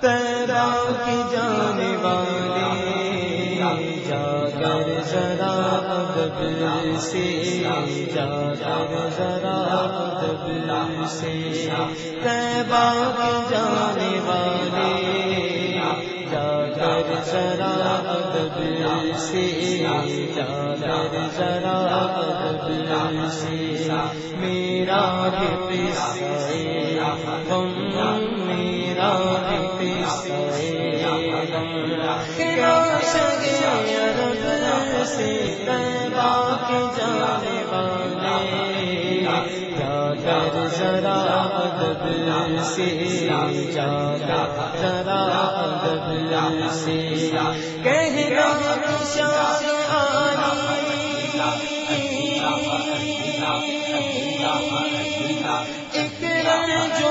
تیرا کی جانے والے جاگر ذرا ادب سے، جاگر ذرا ادب سے۔ تیبا کی جانے والے جاگر ذرا ادب سے، جاگر ذرا ادب سے۔ میرا بھی غم سے باپ جانے والے جاگر ذرا ادب سے جاگر ذرا ادب سے کہنا شان آنی جو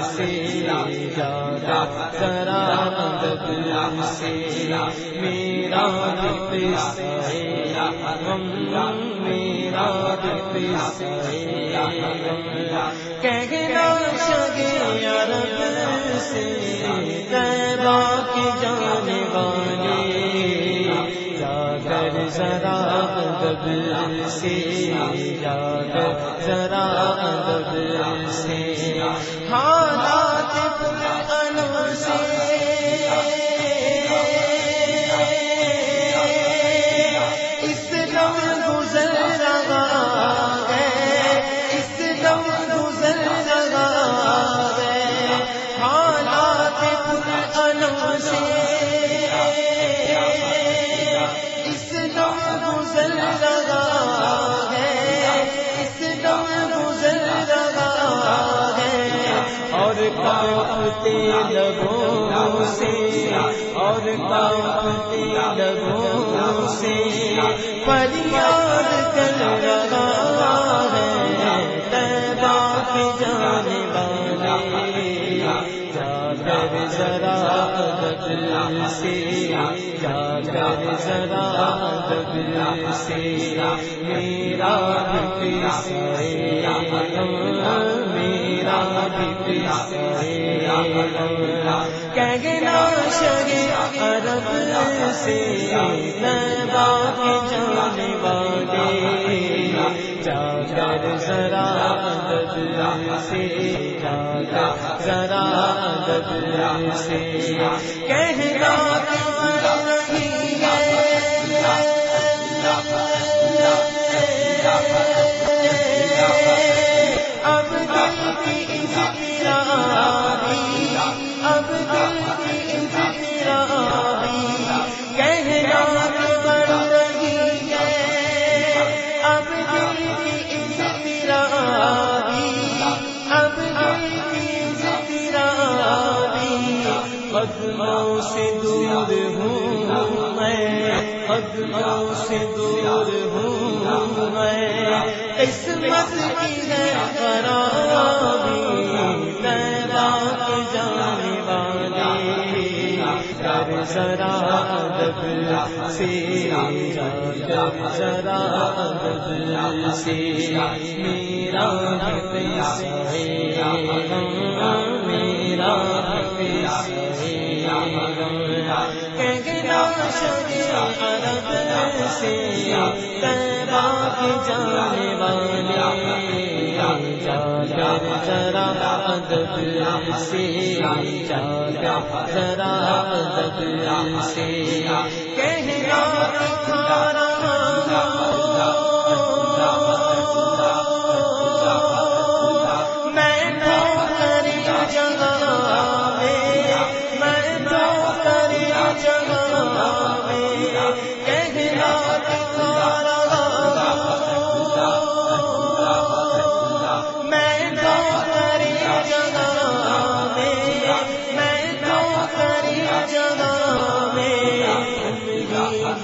سے ذرا مدد سے میرا غم میرا کہنا شگے عرب سے تیرا کی جانے والے جاگر ذرا ادب سے، جاگر ذرا ادب سے۔ ہاں لگوں سے، اور کاپتے لگوں سے۔ فریاد کر رہا ہے تیبا کی جانے والے۔ جاگر ذرا بدل سے، جاگر ذرا بدل سے۔ میرا بھی کہنا شگے عرب سے نبا کے جانے والے جاگر ذرا ادب سے جاگر ذرا ادب سے کہنا نہیں ہے قدموں سے دور ہوں میں قدموں سے دور ہوں میں قسمت کی ہے خرابی تیرا جانے والے کر ذرا ادب سے ذرا ادب سے میرا میرا عرب سے تیرا کی جانے والے جاگر ذرا ادب سے جاگر ذرا ادب سے کہنا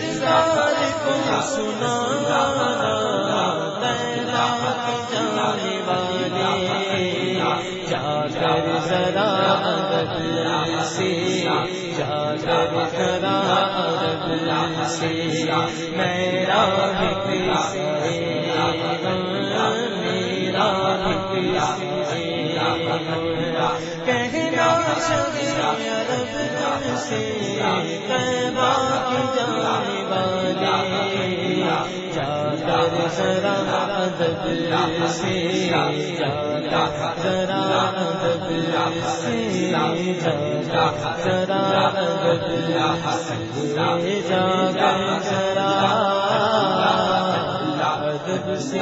سرکار کو سنا جانے والے جا کر ذرا سے۔ جا کر ذرا سے میرا میرا ذرا ادب سے جاتا ذرا ادب سے جاتا ذرا ادب سے جاتا ذرا ادب سے